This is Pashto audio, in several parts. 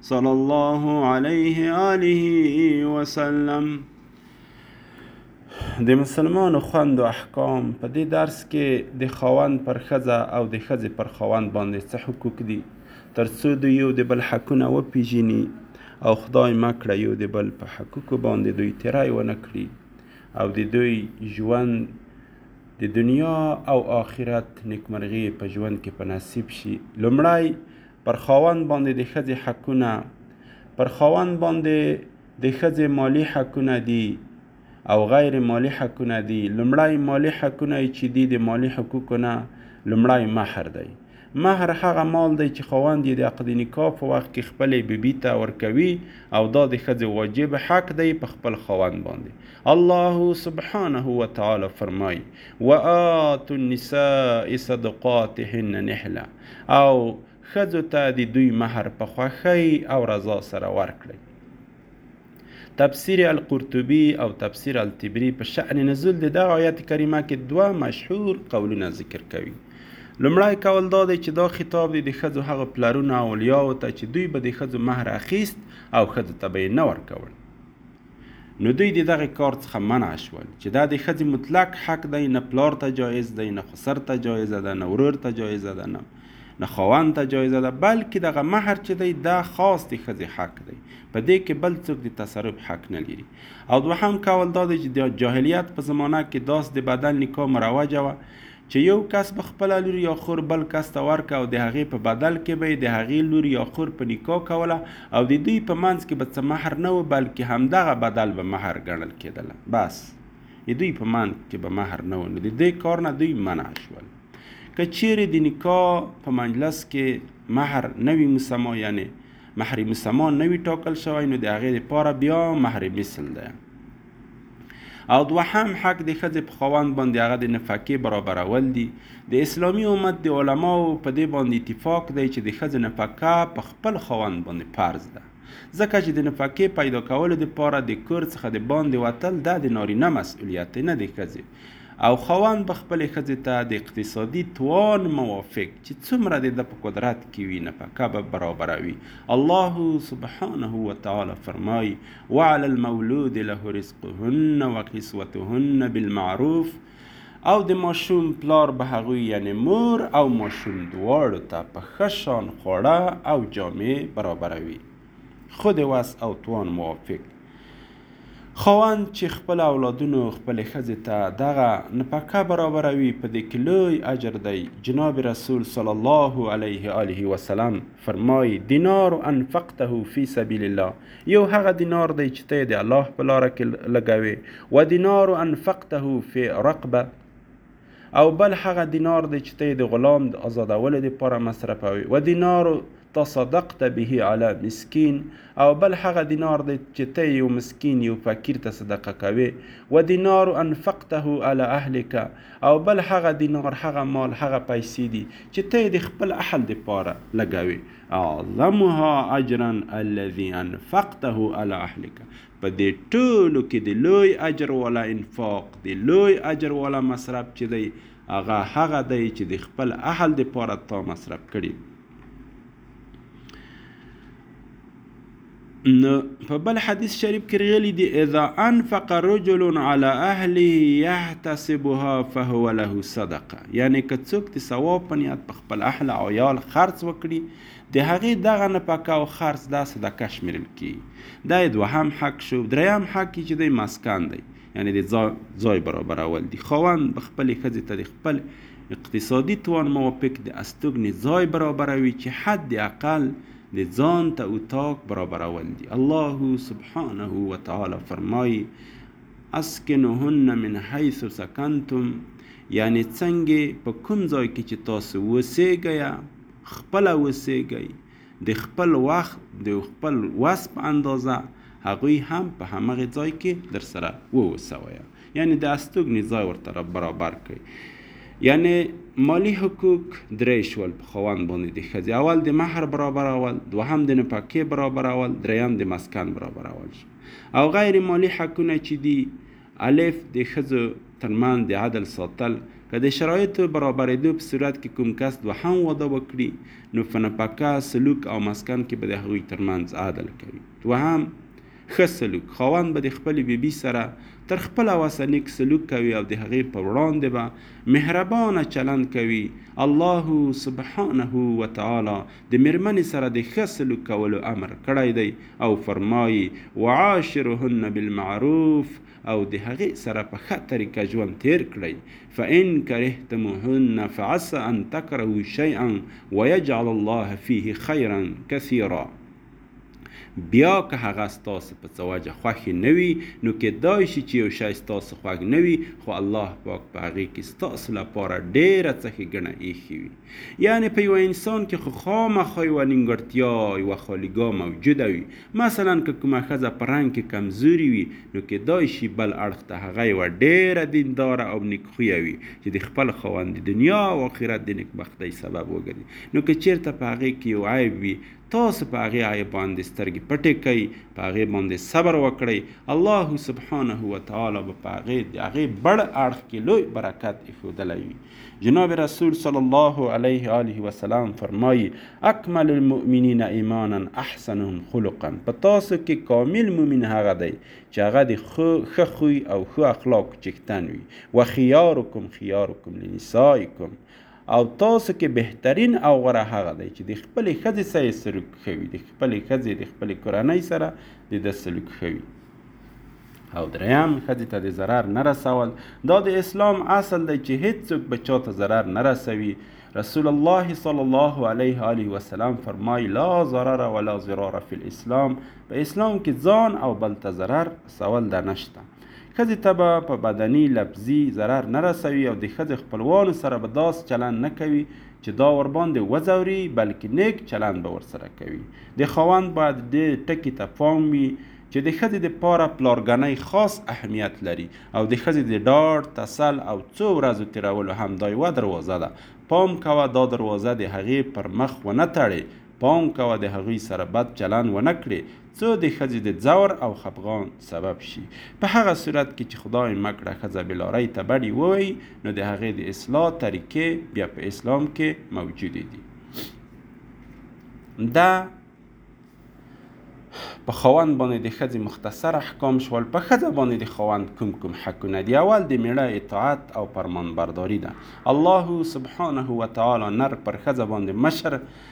صلی الله علیه آله وسلم د مسلمانو خوند او احکام په دې درس کې د خاوند پر ښځه او د ښځې پر خاوند باندې څه حقوق دي تر څو دوی یو د بل حقونه وپیژني او خدای مه کړه یو د بل په حقوقو باندې دوی تیری ونه کړي او د دوی ژوند د دنیا او آخرت نیکمرغي په ژوند کې په نصیب شي لومړی پر خاوند باندې د ښځې حقونه پر خاوند باندې د ښځې مالی حقونه دي او غیر مالی حقونه دي لمړی مالی حقونه چې دي د مالی حقوقو نه لمړی مهر دی مهر هغه مال دی چې خاوند یې د عقد نکاح په وخت کې خپلې بیبي ته ورکوي او دا د ښځې واجب حق دی په خپل خاوند باندې الله سبحانه وتعالی فرمایي وآتوا النساء صدقاتهن نحله او ښځو ته د دوی مهر په خوښۍ او رضا سره ورکړئ تفسیر القرطبی او تفسیر التبری په شأن نزول د دغه آیت کریمه کې دوه مشهور قولونه ذکر کوي لمړی کول دا دی چې دا خطاب دی د ښځو هغه پلرونه او اولیاو ته چې دوی به د ښځو مهر اخیست او ښځو ته به یې نه ورکول نو دوی د دغه کار څخه منع شول چې دا د ښځې مطلق حق دی نه پلار ته جایز دی نه خسر ته جایز ده نه ورور ته جایز ده نه نه خاوند ته جایز ده بلکې دغه مہر چې دی دا خاص د ښځې حق دی په دې کې بل څوک د تصرف حق نه لري او دوهم کول دا دی چې د جاهلیت په زمانه کې داس د بدل نکاح مروجه وه چې يو کس به خپله لور يا خور بل کس ته ورکه او د هغې په بدل کې به يې د هغې لور يا خور په نکاح کوله او د دوی په منځ کې به څه مهر نه و بلکې همدغه بدل به مهر ګڼل کېدله بس د دوی په منځ کې به مهر نه و نو د دې کار نه دوی منع شول که چیرې د نکاح په مجلس کې مهر نه وي مسما یعنی مهر مسما نه وي ټاکل شوی نو د هغې لپاره بیا مهر مثل دی او دوهم حق د ښځې په خواوند باندې هغه د نفقې برابرول دي د اسلامي امت د علماو په دې باندې اتفاق دی چې د ښځې نفقه په خپل خواوند باندې فرض ده ځکه چې د نفقې پیدا کولو دپاره د کور څخه د باندې وتل دا د نارینه مسئولیت دی نه د ښځې او خواوند به خپلې ښځې ته د اقتصادي توان موافق چې څومره د ده په قدرت کې وي نفقه به برابروي الله سبحانه وتعالی فرمایي وعلى المولود له رزقهن وکسوتهن بالمعروف او د ماشوم پلار به هغوی یعنی مور او ماشوم دواړو ته په ښه شان خواړه او جامې برابروي خود وس او توان موافق خواوند چې خپل اولادونو خپلې ښځې ته دغه نفقه برابروي په دې کې لوی اجر دی جناب رسول صلی الله علیه آله وسلم فرمایي دینار انفقته فی سبیل الله یو هغه دینار دی چې ته یې د الله په لاره کې لګوې و دینار انفقته فی رقبه او بل هغه دینار دی چې ته یې د غلام د آزادولو دپاره مصرفوې و دینار تصدقت به علی مسکین او بل هغه دینار دی چې ته یو مسکین یو فقیر ته صدقه کوې و دینار انفقته علی اهلک او بل هغه دینار هغه مال هغه پیسې دي چې ته یې د خپل اهل دپاره لګوې اعظمها اجرا الذي انفقته على اهلك په دې ټولو کې د لوی اجر والا انفاق د لوی اجر والا مصرف چې دی هغه هغه دی چې د خپل اهل د پاره تا مصرف کړي نو په بل حدیث شریف کې راغلي دي اذا انفق رجل على اهله يحتسبها فهو له صدقه یعنی که څوک د ثواب په نیت په خپل اهل او عیال خرڅ وکړي د هغې دغه نفقه او خرڅ دا صدقه شمیرل کیږي دا دوهم حق شو دریم حق چې دی مسکن دی یعنی د ځای برابرول دي خاوند به خپلې ښځې ته د خپل اقتصادي توان موافق د استوګنې ځای برابروي چې حد اقل د ځان ته اتاق برابرول دي الله سبحانه وتعالی فرمایي اسکنهن من حيث سکنتم یعنی څنګه په کوم ځای کې چې تاسو وسیږئ خپل وسیږئ د خپل وخت د خپل وس په اندازه هغوی هم په همغه ځای کې در سره ووسوي یعنی د استوګنی ځای ورته برابر کړئ یعنی مالی حقوق درې شول په خاوند باندې د ښځې اول د مهر برابر اول دوهم د نفقې برابر اول دریم د مسکن برابر اول شو او غیر مالی حقونه چې دي الف د ښځو ترمنځ د عدل ساتل که د شرایطو برابرېدو په صورت کې کوم کس دوهم واده وکړي نو په نفقه سلوک او مسکن کې به د هغوی ترمنځ عدل کوي دوهم ښه سلوک، خاوند به د خپلې بي بي سره تر خپله وسه نېک سلوک کوي او د هغې پر وړاندې به مهربانه چلند کوي، الله سبحانه وتعالی د مېرمنې سره د ښه سلوک کولو امر کړی دی او فرمايي، وعاشرهن بالمعروف او د هغې سره په ښه طریقه ژوند تېر کړئ، فإن کرهتموهن فعسي أن تکرهوا شيئا ويجعل الله فيه خيرا کثيرا. بيا که هغه ستاسو په څه وجه خوښې نه وي نو کېدای شي چې يو شی ستاسو خوږ نه وي خو الله پاک په هغې کې ستاسو لپاره ډېره څه ښېګڼه ايښې وي یعنې په یوه انسان کې خو خامخا یوه نیمګړتیا یوه خالیګاه موجوده وي مثلا که کومه ښځه په رنګ کې کمزوري وي نو کېدای شي بل اړخ ته هغه یوه ډېره دینداره او نیکخویه وي چې د خپل خاوند د دنیا او آخرت د نیکبختۍ سبب وګرځي نو که چېرته په هغې کې یو عیب وي تاسو په هغې آیه باندې سترګې پټې کړئ په هغې باندې صبر وکړئ الله سبحانه وتعالی به په هغې د هغې بړ اړخ کې لوی برکت ایښودلی وي جناب رسول صلی الله علیه آله وسلم فرمایي اکمل المؤمنین ایمانا احسنهم خلقا په تاسو کې کامل مؤمن هغه دی چې هغه د ښه خوی او ښه اخلاق چښتن وي وخیارکم خیارکم لنسائکم او تاسو کې بهترین او غوره هغه دی چې د خپلې ښځې سره یې سلوک ښه وي د خپلې ښځې د خپلې کورنۍ سره د ده سلوک ښه وي او دریم ښځې ته د ضرر نه رسول دا د اسلام اصل دی چې هیڅوک به چا ته ضرر نه رسوي رسول الله صلی الله علیه آله وسلم فرمای لا ضرر ولا ضرار فی الاسلام په اسلام کې ځان او بل ته ضرر رسول ده نشته ښځې ته به په بدني، لفظي، ضرر نه رسوي او د ښځې خپلوانو سره به داسې چلند نه کوي چې دا ورباندې وځوري، بلکې نېک چلند به ورسره کوي. د خاوند باید دې ټکي ته پام وي چې د ښځې د پاره پلارګنۍ خاص اهمیت لري او د ښځې د ډاډ، تسل او څو ورځو تېرولو همدا یوه دروازه ده، پام کوه دا دروازه د هغې پر مخ ونه تړې، پام کوه د هغوی سره بد چلند ونه کړې، څو د ښځې د ځور او خپګان سبب شي، په هغه صورت کې چې خدای مه کړه ښځه بې لارۍ ته بډې ووایي، نو د هغې د اصلاح طریقې بیا په اسلام کې موجودې دي. ده په خاوند باندې د ښځې مختصر احکام شول په ښځه باندې د خاوند کوم کوم حقونه دي اول د میړه اطاعت او فرمانبرداري ده الله سبحانه وتعالی نر پر ښځه باندې مشر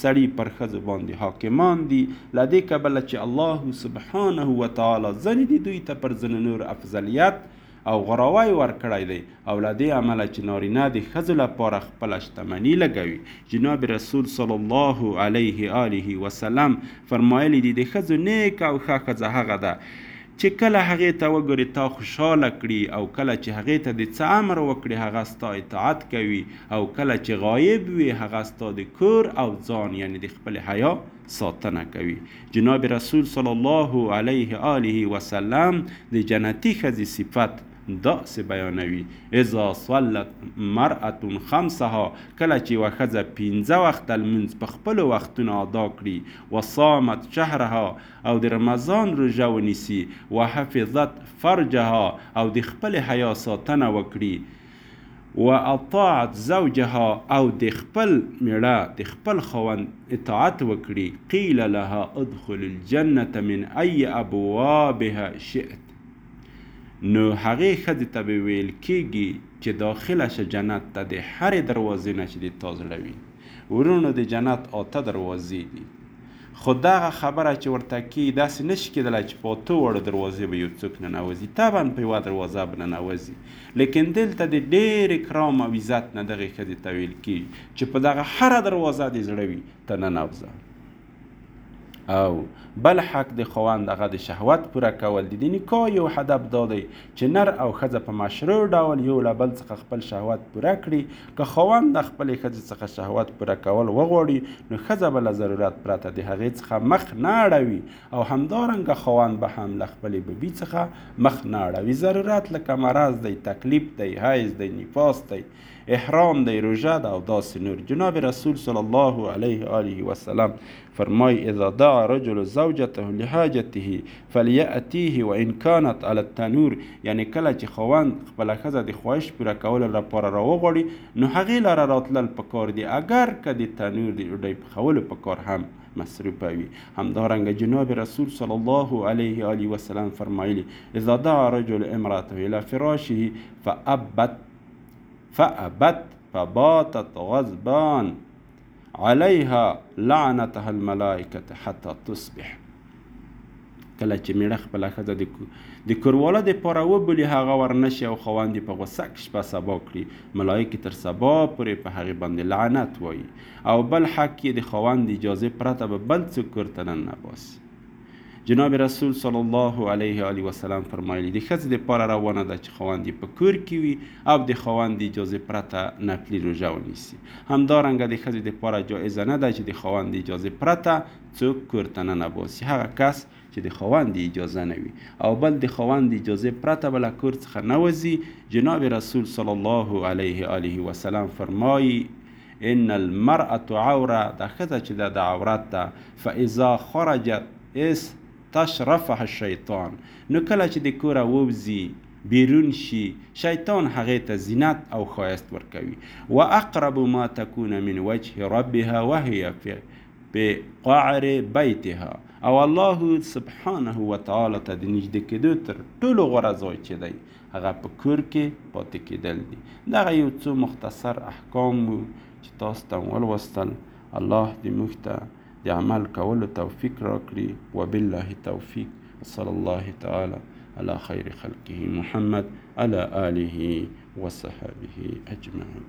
سړي پر ښځو باندې حاکمان دي له دې کبله چې الله سبحانه وتعالی ځنې دي دوی ته پر ځنو نور افضلیت او غوراوی ورکړی دی او له دې امله چې نارینه د ښځو لپاره خپله شتمني لګوي جناب رسول صلی الله علیه آله وسلم فرمایلی دي د ښځو نیک او ښه ښځه هغه ده چې کله هغې ته وګورې تا خوشحاله کړي او کله چې هغې ته دې څه امر وکړي هغه ستا اطاعت کوي او کله چې غایب وي هغه ستا د کور او ځان یعنې د خپلې حیا ساتنه کوي جناب رسول صلی الله علیه آله وسلم د جنتي ښځې صفت داسې بیانوي اذا صلت مرأة خمسها کله چې یوه ښځه پنځه وخته لمونځ په خپلو وختونو ادا کړي وصامت شهرها او د رمضان روژه ونیسي، وحفظت فرجها او د خپلې حیا ساتنه وکړي، واطاعت زوجها او د خپل مېړه، د خپل خاوند، اطاعت وکړي، قیل لها ادخلي الجنة من ای ابوابها شئت نو هغې ښځې ته به ویل کېږي چې داخله شه جنت ته د هرې دروازې نه چې د تا زړه وي. وروڼو د جنت اته دروازې دي خو دغه خبره چې ورته کی داسې نشي کېدلای چې په اتو واړو دروازې به یو څوک ننوځي طبعا په یوه دروازه به ننوځي لیکن دلته د ډېر اکرام او عزت نه دغې ښځې ته ویل کېږي چې په دغه هره دروازه دې زړه وي ته ننوځه او بل حق د خواند هغه د شهوت پوره کول دي د نکاح یو هدف دا دی چې نر او ښځه په مشروع ډول یو له بل څخه خپل شهوت پوره کړي که خواند د خپلې ښځې څخه شهوت پوره کول وغواړي نو ښځه به له ضرورت پرته د هغې څخه مخ نه اړوي او همدارنګه خواند به هم له خپلې ببي څخه مخ نه اړوي ضرورت لکه مرض دی تکلیف دی حیض دی نفاس دی احرام دی روژه ده او داسې نور جناب رسول صلی الله علیه و آله وسلم فرمای اذا دعا رجل زوجته لحاجته فلیاتیه وان كانت على التنور یعنی کله چې خوند خپل ښځه د خواهش پوره کولو لپاره راوغواړي نو هغې لاره راتلل پکار دي اگر که د تنور د ډوډۍ پخولو په کار هم مصروفه وي همدارنګه جناب رسول صلی الله علیه و آله وسلم فرمایلی اذا دعا رجل امراته الى فراشه فابت فأبت فباتت غضبان عليها لعنتها الملائکه حتى تصبح کله چې میړه خپل خزه د کورواله د پاره و بلی هغه ورنشي او خوند په غوسه کې شپه سبا کړي ملائکه تر سبا پورې په هغه باندې لعنت وایي او بل حق یې د خوند اجازه پرته به بل څوک کور ته نه باسي جناب رسول صلی الله علیه و آله وسلم فرمایلی د ښځې د پاره روانه ده چې خواند یې په کور کې وي او د خواند د اجازه پرته نفلی روژه ونیسي همدارنګه د ښځې د پاره جائزه نه ده چې د خواند د اجازه پرته څوک کور ته نه نباسي هغه کس چې د خواند اجازه نه وي او بل د خواند د اجازه پرته بل کور څخه نه وځي جناب رسول صلی الله علیه و آله وسلم فرمایي ان المرأة عوره دا ښځه چې ده دا عورت ده فاذا خرجت اس تشرفها الشیطان نو کله چې د کوره ووځي بیرون شي شیطان هغې ته زینت او ښایست ورکوي واقرب ما تکون من وجه ربها وهي فی په قعر بیتها او الله سبحانه وتعالی ته د نږدې کېدو تر ټولو غوره ځای چې دی هغه په کور کې پاتې کېدل دي دغه یو څو مختصر احکام وو چې تاسو ته ولوستل الله دې موږ ته د عمل کولو توفیق راکړي وبالله توفیق صلی الله تعالی علی خیر خلقه محمد علی آله وصحبه اجمعین